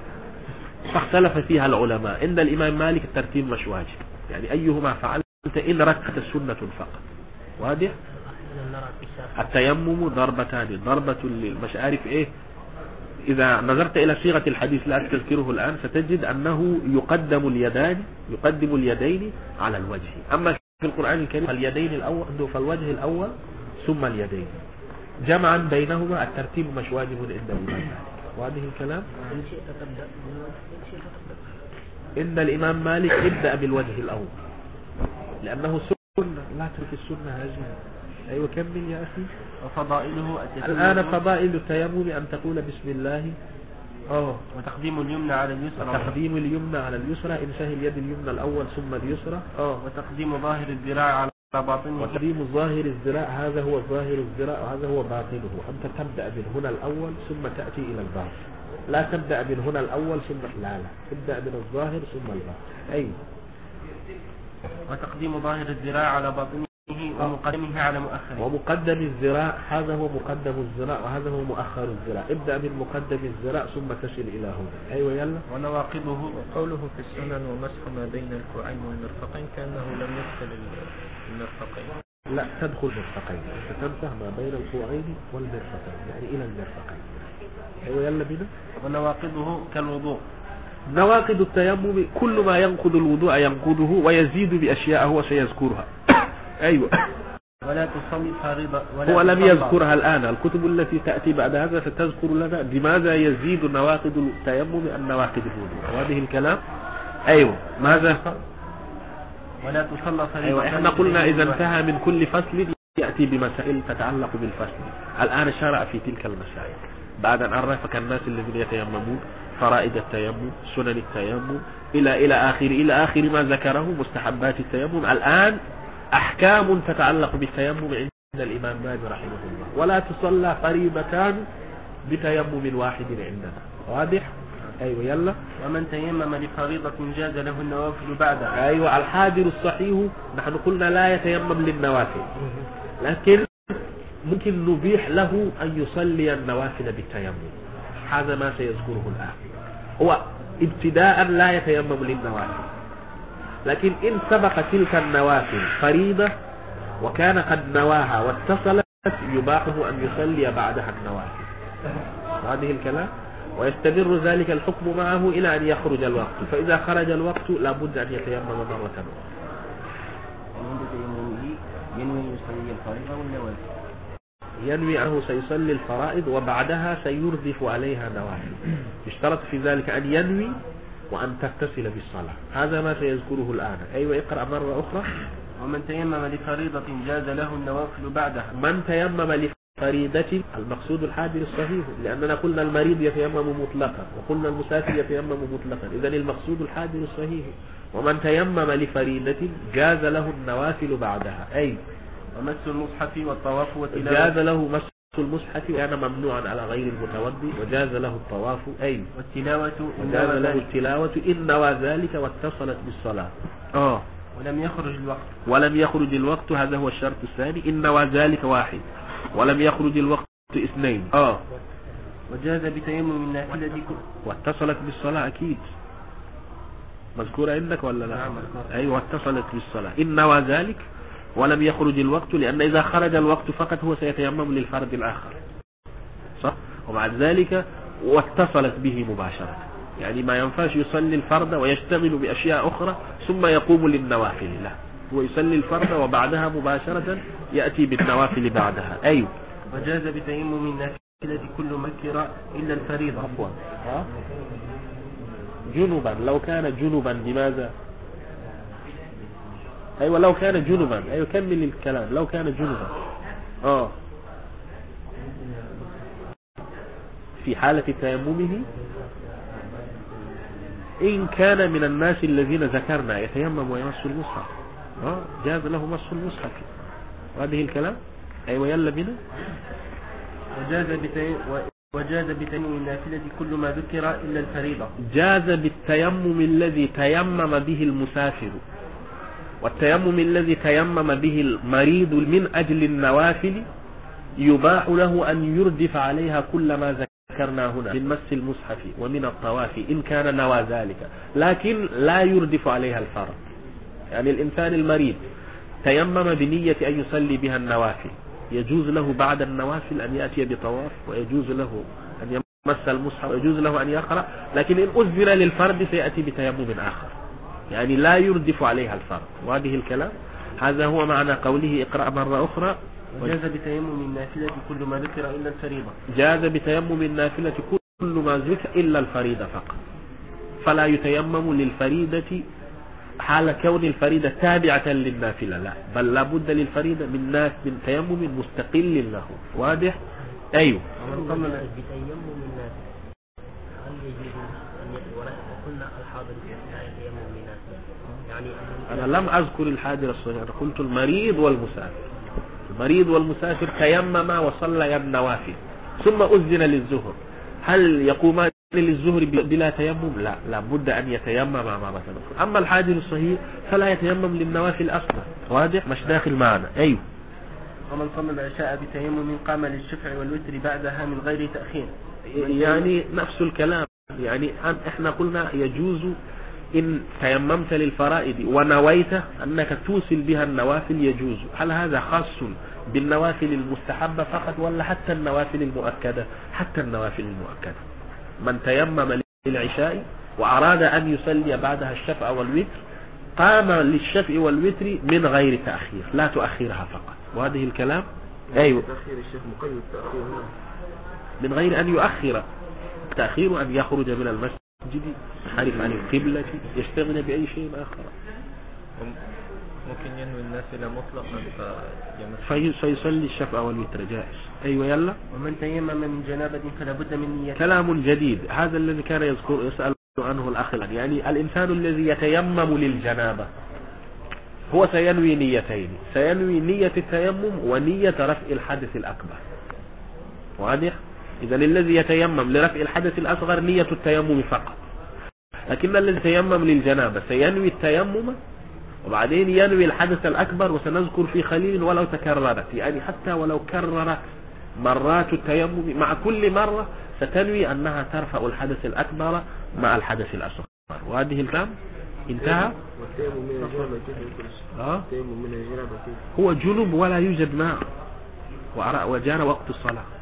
فاختلف فيها العلماء. عند الإمام مالك الترتيب مش واجب. يعني أيهما فعلت إن ركت سنة فقط. واضح؟ التيمم ضربتان ضربة مش عارف إيه؟ إذا نظرت إلى صيغة الحديث لا تذكره الآن ستجد أنه يقدم اليدان يقدم اليدين على الوجه. أما في القرآن الكريم فاليدين الأول فالوجه الأول ثم اليدين. جمعا بينهما الترتيب مش واجب عند الإمام مالك. وهذه الكلام؟ إن الإمام مالك ابدأ بالوجه الأول لأنه سنة. لا تترك السنة هذه أيوه كمل يا أخي؟ وفضائله الآن فضائل التيمم أن تقول بسم الله؟ آه. وتقديم اليمنى على اليسرى. تقديم اليمنى على اليسرى انساه اليد اليمنى الأول ثم اليسرى. آه. وتقديم ظاهر الذراع على باطنه. وتقديم الظاهر الذراع هذا هو الظاهر الذراع وهذا هو باطنه. أنت تبدأ من هنا الأول ثم تأتي إلى الباطن. لا تبدأ من هنا الأول ثم لا لا. تبدأ من الظاهر ثم الباطن. أي. وتقديم ظاهر الذراع على باطنه. ومقدمه على مؤخره. ومقدم الذراع هذا هو مقدم الذراع وهذا هو مؤخر الذراع. ابدأ من مقدم الذراع ثم تصل إلى هنا. أيوة يلا. ونواقضه قوله في السنن ومسح ما بين الكوعين والمرفقين كأنه لم يدخل المرفقين. لا تدخل مرفقين انت تمسح ما بين الكوعين والمرفقين يعني إلى المرفقين. أيوه يلا بينا. ونواقضه كالوضوء. نواقض التيمم كل ما ينقض الوضوء ينقضه ويزيد باشياء هو سيذكرها أيوه. ولا تصلي فارضة ولا هو لم. يذكرها الآن. الكتب التي تأتي بعد هذا ستذكر لنا بماذا يزيد نواقض التيمم عن نواقض الوضوء. وهذه الكلام. أيوه. ماذا؟ ولا تصلى فريضة. أيوه. إحنا قلنا إذا انتهى من كل فصل يأتي بمسائل تتعلق بالفصل. الآن شرع في تلك المسائل. بعد أن عرفك الناس الذين يتيممون فرائض التيمم سنن التيمم إلى إلى آخر إلى آخر ما ذكره مستحبات التيمم. الآن أحكام تتعلق بالتيمم عند الإمام مالك رحمه الله. ولا تصلى فريضتان بتيمم واحد عندنا. واضح؟ أيوة يلا. ومن تيمم لفريضة جاز له النوافل بعدها أيوة الحاضر الصحيح نحن قلنا لا يتيمم للنوافل. لكن ممكن نبيح له أن يصلي النوافل بالتيمم. هذا ما سيذكره الآن. هو ابتداء لا يتيمم للنوافل. لكن إن سبق تلك النوافل فريضة وكان قد نواها واتصلت يباحه أن يصلي بعدها النوافل. هذه الكلام. ويستمر ذلك الحكم معه إلى أن يخرج الوقت. فإذا خرج الوقت لابد أن يتيمم مرة أخرى. ينوي يصلي الفريضة والنوافل ينوي أنه سيصلي الفرائض وبعدها سيردف عليها نوافل. يشترط في ذلك أن ينوي وأن تتصل بالصلاة. هذا ما سيذكره الآن. أيوة اقرأ مرة أخرى. ومن تيمم لفريضة جاز له النوافل بعدها. من تيمم لفريضة المقصود الحاضر الصحيح لأننا قلنا المريض يتيمم مطلقا وقلنا المسافر يتيمم مطلقا. إذا المقصود الحاضر الصحيح. ومن تيمم لفريضة جاز له النوافل بعدها. أي؟ ومس المصحف والطواف جاز والتلاوة له مس المصحف كان ممنوعا على غير المتوضي وجاز له الطواف أي والتلاوة وجاز له ذلك. التلاوة إن نوى ذلك واتصلت بالصلاة. آه. ولم يخرج الوقت. ولم يخرج الوقت هذا هو الشرط الثاني إن نوى ذلك واحد. ولم يخرج الوقت اثنين. آه. وجاز بتيمم النافلة كل واتصلت بالصلاة أكيد. مذكورة عندك ولا لا؟ نعم، مذكورة. أيوة واتصلت بالصلاة. إن نوى ذلك ولم يخرج الوقت لأن إذا خرج الوقت فقط هو سيتيمم للفرد الآخر. صح؟ وبعد ذلك واتصلت به مباشرة. يعني ما ينفعش يصلي الفرد ويشتغل بأشياء أخرى ثم يقوم للنوافل. لا. هو يصلي الفرد وبعدها مباشرة يأتي بالنوافل بعدها. أيوة وجاز بتيمم النافلة كل مكر إلا الفريضة. عفوا؟ جنبا. لو كان جنبا لماذا؟ أيوه لو كان جنبا. أيوه كمل الكلام. لو كان جنبا. آه. في حالة تيممه. إن كان من الناس الذين ذكرنا يتيمم ويمس المصحف آه جاز له مس المصحف وهذه الكلام. أيوة يلا بنا. وجاز بتيمم وجاز بتيمم النافلة كل ما ذكر إلا الفريضة. جاز بالتيمم الذي تيمم به المسافر. والتيمم الذي تيمم به المريض من أجل النوافل يباح له أن يردف عليها كل ما ذكرنا هنا من مس المصحف ومن الطواف إن كان نوى ذلك. لكن لا يردف عليها الفرض يعني الإنسان المريض تيمم بنية أن يصلي بها النوافل. يجوز له بعد النوافل أن يأتي بطواف ويجوز له أن يمس المصحف ويجوز له أن يقرأ لكن إن أذن للفرد سيأتي بتيمم آخر. يعني لا يردف عليها الفرد وهذه الكلام هذا هو معنى قوله اقرأ مرة أخرى. وجاز بتيمم النافلة كل ما ذكر إلا الفريضة. جاز بتيمم النافلة كل ما ذكر إلا الفريضة فقط. فلا يتيمم للفريدة حال كون الفريدة تابعة للنافلة لا. بل لابد للفريدة من ناس من تيمم مستقل له. واضح؟ أيوه. ومن صلى بتيمم الناس هل يجوز أن ي- ولا- وقلنا الحاضر في أثناء تيمم الناس يعني أن أنا لم أذكر الحاضر الصحيح أنا قلت المريض والمسافر. المريض والمسافر تيمما وصليا النوافل. ثم أذن للزهر. هل يقومان للزهر بلا تيمم؟ لا لابد أن يتيمم مع مثلا أما الحاضر الصحيح فلا يتيمم للنوافل أصلا. واضح؟ مش داخل معنا. أيوه. ومن صلى العشاء بتيمم قام للشفع والوتر بعدها من غير تأخير. يعني نفس الكلام. يعني إحنا قلنا يجوز إن تيممت للفرائض ونويت أنك توصل بها النوافل يجوز. هل هذا خاص بالنوافل المستحبة فقط ولا حتى النوافل المؤكدة؟ حتى النوافل المؤكدة. من تيمم للعشاء وأراد أن يصلي بعدها الشفع والوتر قام للشفع والوتر من غير تأخير لا تؤخرها فقط. وهذه الكلام؟ هنا. من غير أن يؤخر. التأخير أن يخرج من المسجد. ينحرف عن القبلة يستغني بأي شيء آخر ممكن ينوي النافلة مطلقا فيمس في سيصلي الشفع والوتر جائز. أيوة يلا. ومن تيمم من جنابة فلا بد من نية كلام جديد. هذا الذي كان يذكر يسأل عنه الأخ. يعني الإنسان الذي يتيمم للجنابة هو سينوي نيتين. سينوي نية التيمم ونية رفع الحدث الأكبر. واضح؟ إذا الذي يتيمم لرفع الحدث الأصغر نية التيمم فقط. لكن الذي يتيمم للجنابة؟ سينوي التيمم وبعدين ينوي الحدث الأكبر وسنذكر في خليل ولو تكررت. يعني حتى ولو كررت مرات التيمم مع كل مرة ستنوي أنها ترفع الحدث الأكبر مع الحدث الأصغر. وهذه الكلام انتهى؟ آه؟ هو جنب ولا يوجد ماء. وجاء وقت الصلاة.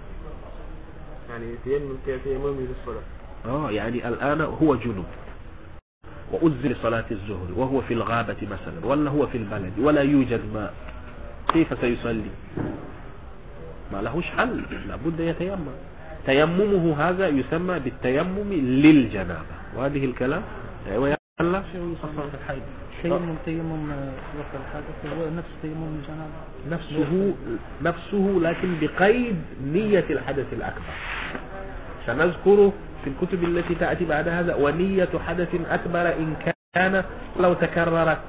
يعني تيمم كتيمم للصلاة. آه يعني الآن هو جنب وأذن صلاة الظهر وهو في الغابة مثلا ولا هو في البلد ولا يوجد ماء. كيف سيصلي؟ ما لهوش حل لابد يتيمم. تيممه هذا يسمى بالتيمم للجنابة. وهذه الكلام خاصة في الحيض. تيمم تيمم وقت الحدث هو نفس تيمم الجنابة نفسه نفسه لكن بقيد نية الحدث الأكبر. سنذكره في الكتب التي تأتي بعد هذا ونية حدث أكبر إن كان لو تكررت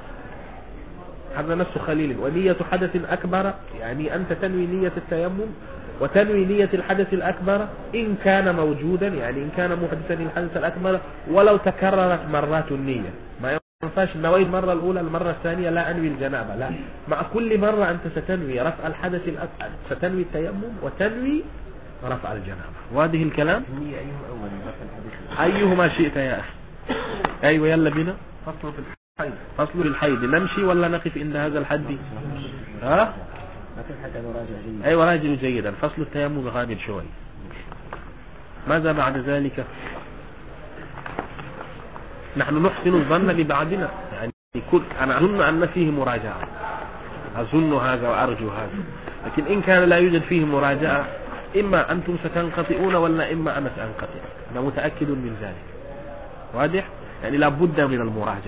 هذا نفس خليل. ونية حدث أكبر يعني أنت تنوي نية التيمم وتنوي نية الحدث الأكبر إن كان موجودا يعني إن كان محدثا الحدث الأكبر ولو تكررت مرات النية. ما ينفعش نويت المرة الأولى المرة الثانية لا أنوي الجنابة لا. مع كل مرة أنت ستنوي رفع الحدث الأكبر ستنوي التيمم وتنوي رفع الجنابة. وهذه الكلام؟ أيهما شئت يا أخي؟ أيوة يلا بنا فصل في الحيض. فصل الحيض. نمشي ولا نقف عند هذا الحد؟ ها؟ في حتى أيوة راجل جيدا فصل التيمم غامض شوي ماذا بعد ذلك؟ نحن نحسن الظن ببعضنا. يعني كل أنا أظن أن فيه مراجعة. أظن هذا وأرجو هذا. لكن إن كان لا يوجد فيه مراجعة إما أنتم ستنقطعون ولا إما أنا سأنقطع. أنا متأكد من ذلك. واضح؟ يعني لابد من المراجعة.